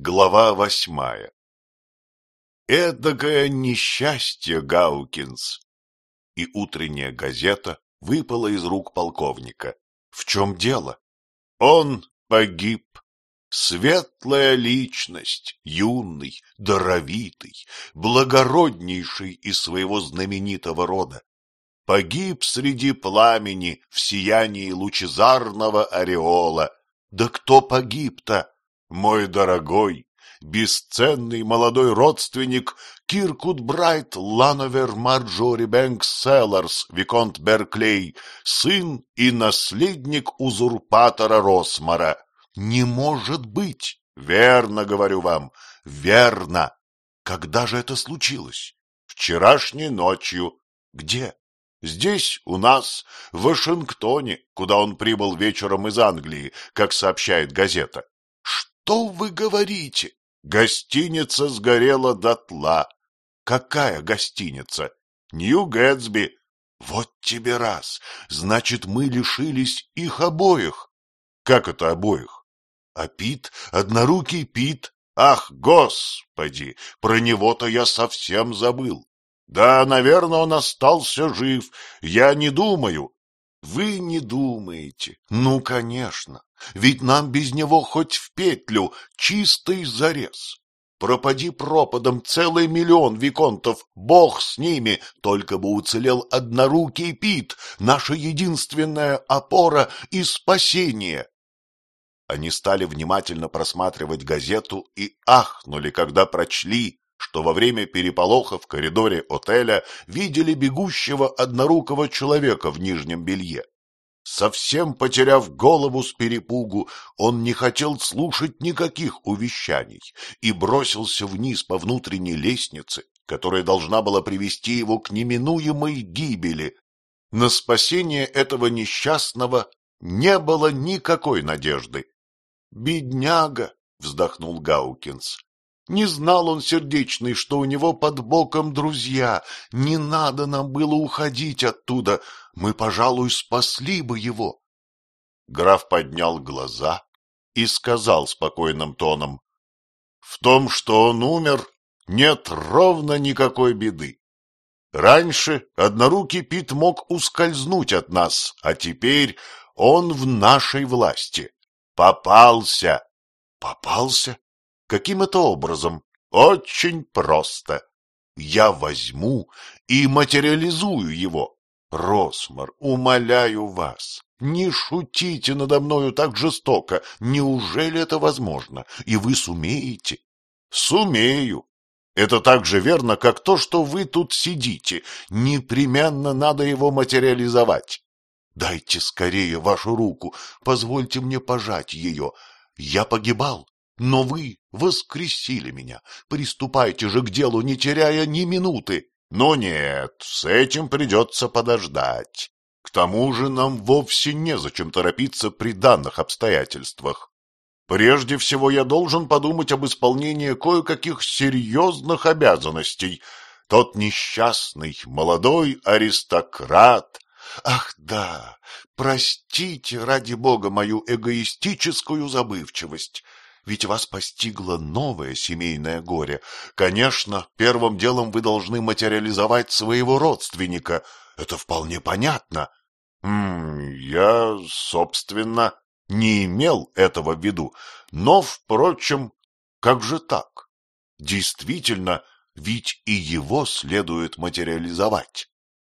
Глава восьмая Эдакое несчастье, Гаукинс! И утренняя газета выпала из рук полковника. В чем дело? Он погиб. Светлая личность, юный, даровитый, благороднейший из своего знаменитого рода. Погиб среди пламени в сиянии лучезарного ореола. Да кто погиб-то? Мой дорогой, бесценный молодой родственник Киркут Брайт Лановер Марджори Бэнкс Селларс, Виконт Берклей, сын и наследник узурпатора Росмара. Не может быть! Верно, говорю вам, верно. Когда же это случилось? Вчерашней ночью. Где? Здесь, у нас, в Вашингтоне, куда он прибыл вечером из Англии, как сообщает газета. Что вы говорите? Гостиница сгорела дотла. Какая гостиница? Нью-Гэтсби. Вот тебе раз. Значит, мы лишились их обоих. Как это обоих? А Пит, однорукий Пит. Ах, господи, про него-то я совсем забыл. Да, наверное, он остался жив. Я не думаю. Вы не думаете. Ну, конечно. Ведь нам без него хоть в петлю, чистый зарез. Пропади пропадом целый миллион виконтов, бог с ними, только бы уцелел однорукий Пит, наша единственная опора и спасение. Они стали внимательно просматривать газету и ахнули, когда прочли, что во время переполоха в коридоре отеля видели бегущего однорукого человека в нижнем белье. Совсем потеряв голову с перепугу, он не хотел слушать никаких увещаний и бросился вниз по внутренней лестнице, которая должна была привести его к неминуемой гибели. На спасение этого несчастного не было никакой надежды. «Бедняга!» — вздохнул Гаукинс. Не знал он, сердечный, что у него под боком друзья. Не надо нам было уходить оттуда. Мы, пожалуй, спасли бы его. Граф поднял глаза и сказал спокойным тоном. — В том, что он умер, нет ровно никакой беды. Раньше однорукий Пит мог ускользнуть от нас, а теперь он в нашей власти. Попался. Попался? Каким это образом? Очень просто. Я возьму и материализую его. Росмар, умоляю вас, не шутите надо мною так жестоко. Неужели это возможно? И вы сумеете? Сумею. Это так же верно, как то, что вы тут сидите. Непременно надо его материализовать. Дайте скорее вашу руку, позвольте мне пожать ее. Я погибал, но вы воскресили меня. Приступайте же к делу, не теряя ни минуты. Но нет, с этим придется подождать. К тому же нам вовсе незачем торопиться при данных обстоятельствах. Прежде всего я должен подумать об исполнении кое-каких серьезных обязанностей. Тот несчастный молодой аристократ... Ах да, простите ради бога мою эгоистическую забывчивость ведь вас постигло новое семейное горе. Конечно, первым делом вы должны материализовать своего родственника. Это вполне понятно. М я, собственно, не имел этого в виду. Но, впрочем, как же так? Действительно, ведь и его следует материализовать.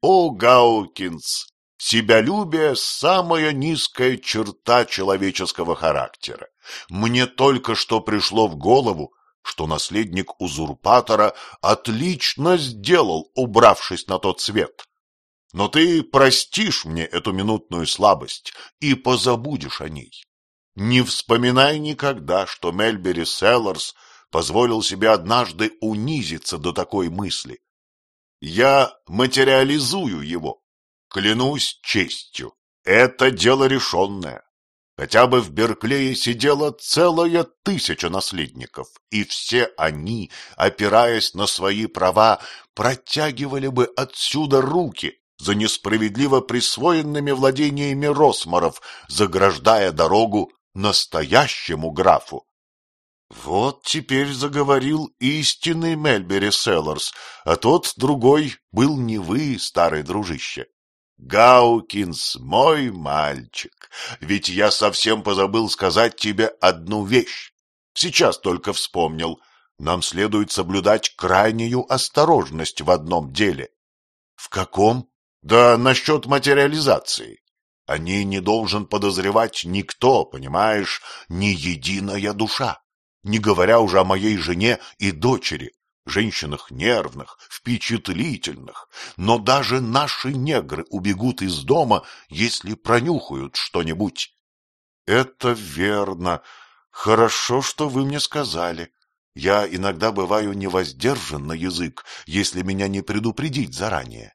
О, Гаукинс, Себялюбие – самая низкая черта человеческого характера. Мне только что пришло в голову, что наследник узурпатора отлично сделал, убравшись на тот свет. Но ты простишь мне эту минутную слабость и позабудешь о ней. Не вспоминай никогда, что Мельбери Селларс позволил себе однажды унизиться до такой мысли. Я материализую его, Клянусь честью, это дело решенное. Хотя бы в Берклее сидела целая тысяча наследников, и все они, опираясь на свои права, протягивали бы отсюда руки за несправедливо присвоенными владениями Росмаров, заграждая дорогу настоящему графу. Вот теперь заговорил истинный Мельбери Селлорс, а тот другой был не вы, старый дружище. Гаукинс, мой мальчик, ведь я совсем позабыл сказать тебе одну вещь. Сейчас только вспомнил. Нам следует соблюдать крайнюю осторожность в одном деле. В каком? Да насчет материализации. О ней не должен подозревать никто, понимаешь, ни единая душа. Не говоря уже о моей жене и дочери, женщинах нервных, впечатлительных. Но даже наши негры убегут из дома, если пронюхают что-нибудь. Это верно. Хорошо, что вы мне сказали. Я иногда бываю невоздержан на язык, если меня не предупредить заранее.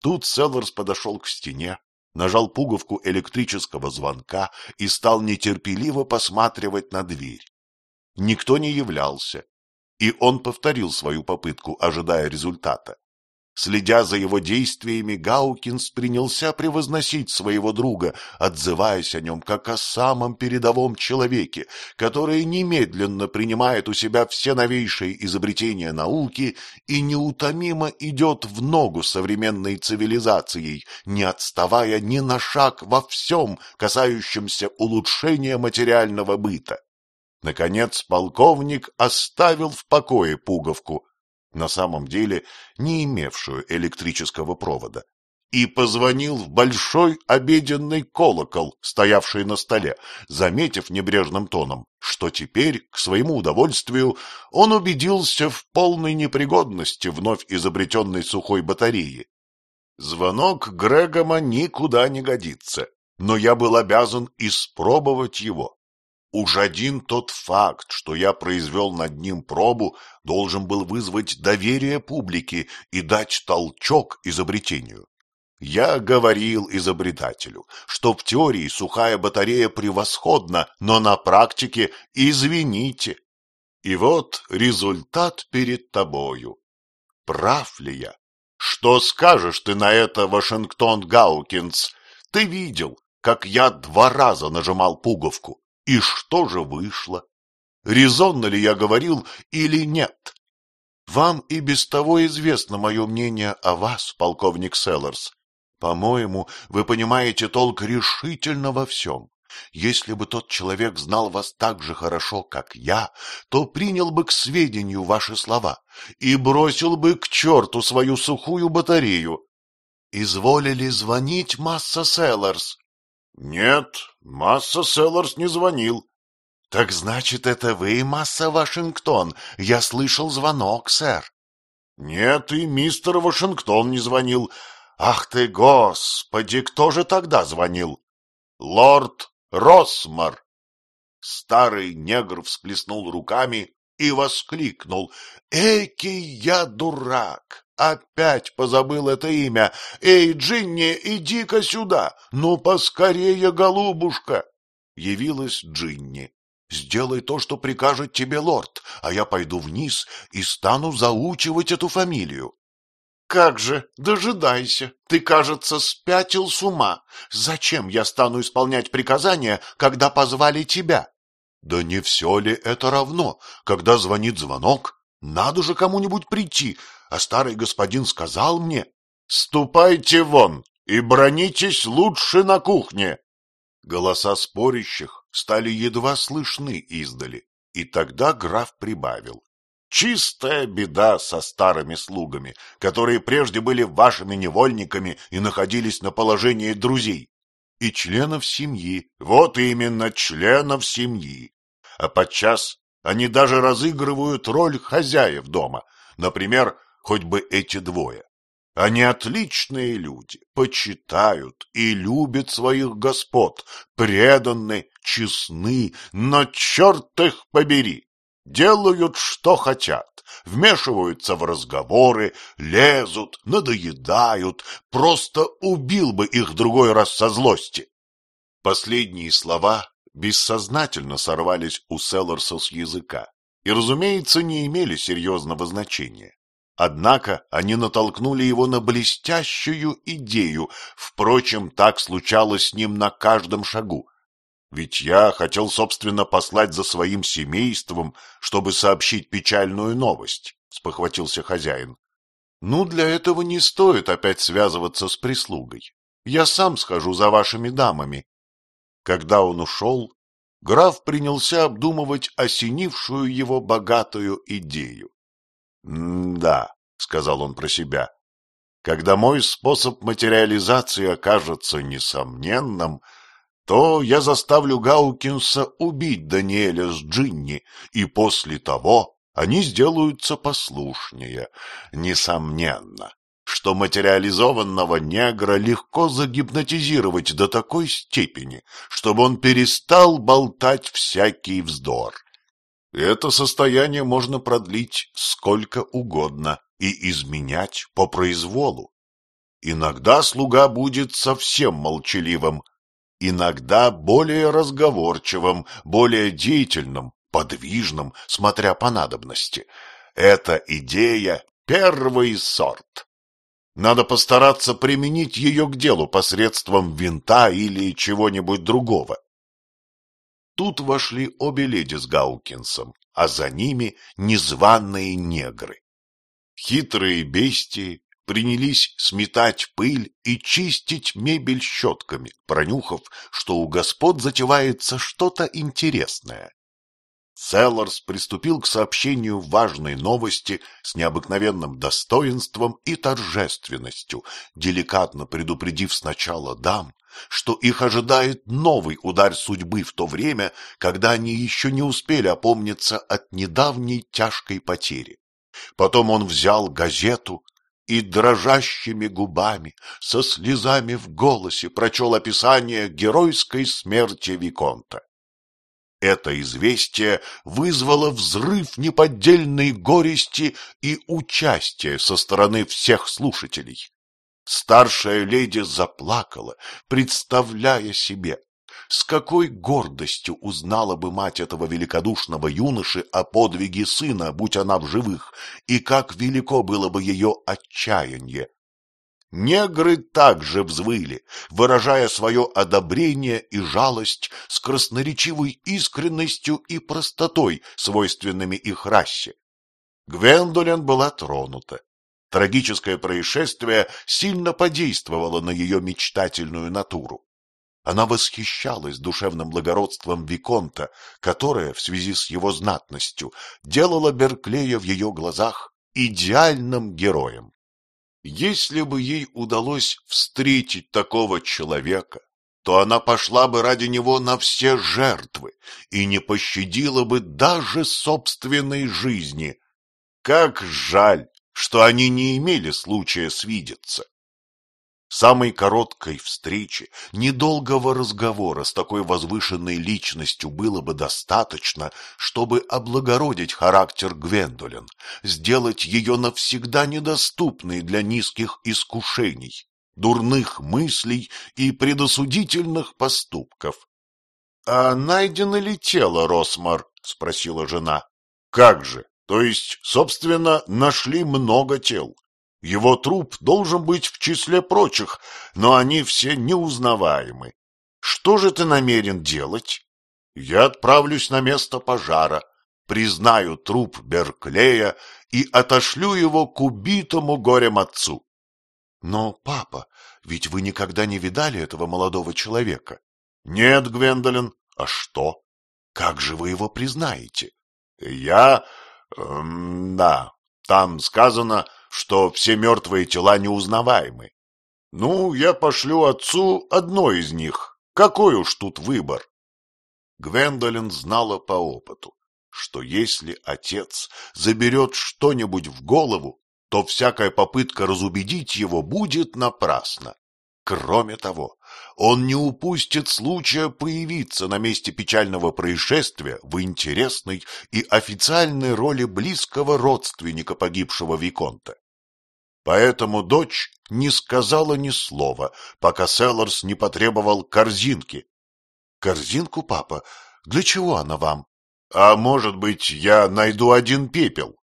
Тут Селлерс подошел к стене, нажал пуговку электрического звонка и стал нетерпеливо посматривать на дверь. Никто не являлся, и он повторил свою попытку, ожидая результата. Следя за его действиями, Гаукинс принялся превозносить своего друга, отзываясь о нем как о самом передовом человеке, который немедленно принимает у себя все новейшие изобретения науки и неутомимо идет в ногу современной цивилизацией, не отставая ни на шаг во всем, касающемся улучшения материального быта. Наконец полковник оставил в покое пуговку, на самом деле не имевшую электрического провода, и позвонил в большой обеденный колокол, стоявший на столе, заметив небрежным тоном, что теперь, к своему удовольствию, он убедился в полной непригодности вновь изобретенной сухой батареи. Звонок Грегома никуда не годится, но я был обязан испробовать его. Уж один тот факт, что я произвел над ним пробу, должен был вызвать доверие публики и дать толчок изобретению. Я говорил изобретателю, что в теории сухая батарея превосходна, но на практике извините. И вот результат перед тобою. Прав ли я? Что скажешь ты на это, Вашингтон Гаукинс? Ты видел, как я два раза нажимал пуговку. И что же вышло? Резонно ли я говорил или нет? Вам и без того известно мое мнение о вас, полковник Селлерс. По-моему, вы понимаете толк решительно во всем. Если бы тот человек знал вас так же хорошо, как я, то принял бы к сведению ваши слова и бросил бы к черту свою сухую батарею. Изволили звонить Масса Селлерс? — Нет, Масса Селларс не звонил. — Так значит, это вы, Масса Вашингтон? Я слышал звонок, сэр. — Нет, и мистер Вашингтон не звонил. Ах ты, господи, кто же тогда звонил? — Лорд Росмар. Старый негр всплеснул руками и воскликнул. — Экий я дурак! Опять позабыл это имя. Эй, Джинни, иди-ка сюда. Ну, поскорее, голубушка. Явилась Джинни. Сделай то, что прикажет тебе лорд, а я пойду вниз и стану заучивать эту фамилию. Как же, дожидайся, ты, кажется, спятил с ума. Зачем я стану исполнять приказания, когда позвали тебя? Да не все ли это равно, когда звонит звонок? Надо же кому-нибудь прийти, а старый господин сказал мне, «Ступайте вон и бронитесь лучше на кухне». Голоса спорящих стали едва слышны издали, и тогда граф прибавил. Чистая беда со старыми слугами, которые прежде были вашими невольниками и находились на положении друзей. И членов семьи, вот именно членов семьи. А подчас они даже разыгрывают роль хозяев дома. Например, хоть бы эти двое. Они отличные люди, почитают и любят своих господ, преданы, честны, но черт их побери, делают, что хотят, вмешиваются в разговоры, лезут, надоедают, просто убил бы их другой раз со злости. Последние слова бессознательно сорвались у Селларса с языка и, разумеется, не имели серьезного значения. Однако они натолкнули его на блестящую идею, впрочем, так случалось с ним на каждом шагу. Ведь я хотел, собственно, послать за своим семейством, чтобы сообщить печальную новость, — спохватился хозяин. Ну, для этого не стоит опять связываться с прислугой. Я сам схожу за вашими дамами. Когда он ушел, граф принялся обдумывать осенившую его богатую идею. — Да, — сказал он про себя, — когда мой способ материализации окажется несомненным, то я заставлю Гаукинса убить Даниэля с Джинни, и после того они сделаются послушнее. Несомненно, что материализованного негра легко загипнотизировать до такой степени, чтобы он перестал болтать всякий вздор. Это состояние можно продлить сколько угодно и изменять по произволу. Иногда слуга будет совсем молчаливым, иногда более разговорчивым, более деятельным, подвижным, смотря по надобности. Эта идея — первый сорт. Надо постараться применить ее к делу посредством винта или чего-нибудь другого. Тут вошли обе леди с Гаукинсом, а за ними незваные негры. Хитрые бестии принялись сметать пыль и чистить мебель щетками, пронюхав, что у господ затевается что-то интересное. Селларс приступил к сообщению важной новости с необыкновенным достоинством и торжественностью, деликатно предупредив сначала дам, что их ожидает новый удар судьбы в то время, когда они еще не успели опомниться от недавней тяжкой потери. Потом он взял газету и дрожащими губами, со слезами в голосе прочел описание геройской смерти Виконта. Это известие вызвало взрыв неподдельной горести и участия со стороны всех слушателей. Старшая леди заплакала, представляя себе, с какой гордостью узнала бы мать этого великодушного юноши о подвиге сына, будь она в живых, и как велико было бы ее отчаяние, Негры также взвыли, выражая свое одобрение и жалость с красноречивой искренностью и простотой, свойственными их расе. Гвендолин была тронута. Трагическое происшествие сильно подействовало на ее мечтательную натуру. Она восхищалась душевным благородством Виконта, которое, в связи с его знатностью, делало Берклея в ее глазах идеальным героем. Если бы ей удалось встретить такого человека, то она пошла бы ради него на все жертвы и не пощадила бы даже собственной жизни. Как жаль, что они не имели случая свидеться. Самой короткой встречи, недолгого разговора с такой возвышенной личностью было бы достаточно, чтобы облагородить характер Гвендолин, сделать ее навсегда недоступной для низких искушений, дурных мыслей и предосудительных поступков. — А найдено ли тело, Росмар? — спросила жена. — Как же? То есть, собственно, нашли много тел. Его труп должен быть в числе прочих, но они все неузнаваемы. Что же ты намерен делать? Я отправлюсь на место пожара, признаю труп Берклея и отошлю его к убитому горем отцу. Но, папа, ведь вы никогда не видали этого молодого человека. Нет, Гвендолин, а что? Как же вы его признаете? Я... Эм, да, там сказано что все мертвые тела неузнаваемы. Ну, я пошлю отцу одно из них. Какой уж тут выбор? Гвендолин знала по опыту, что если отец заберет что-нибудь в голову, то всякая попытка разубедить его будет напрасна. Кроме того, он не упустит случая появиться на месте печального происшествия в интересной и официальной роли близкого родственника погибшего Виконта. Поэтому дочь не сказала ни слова, пока Селларс не потребовал корзинки. — Корзинку, папа? Для чего она вам? — А может быть, я найду один пепел?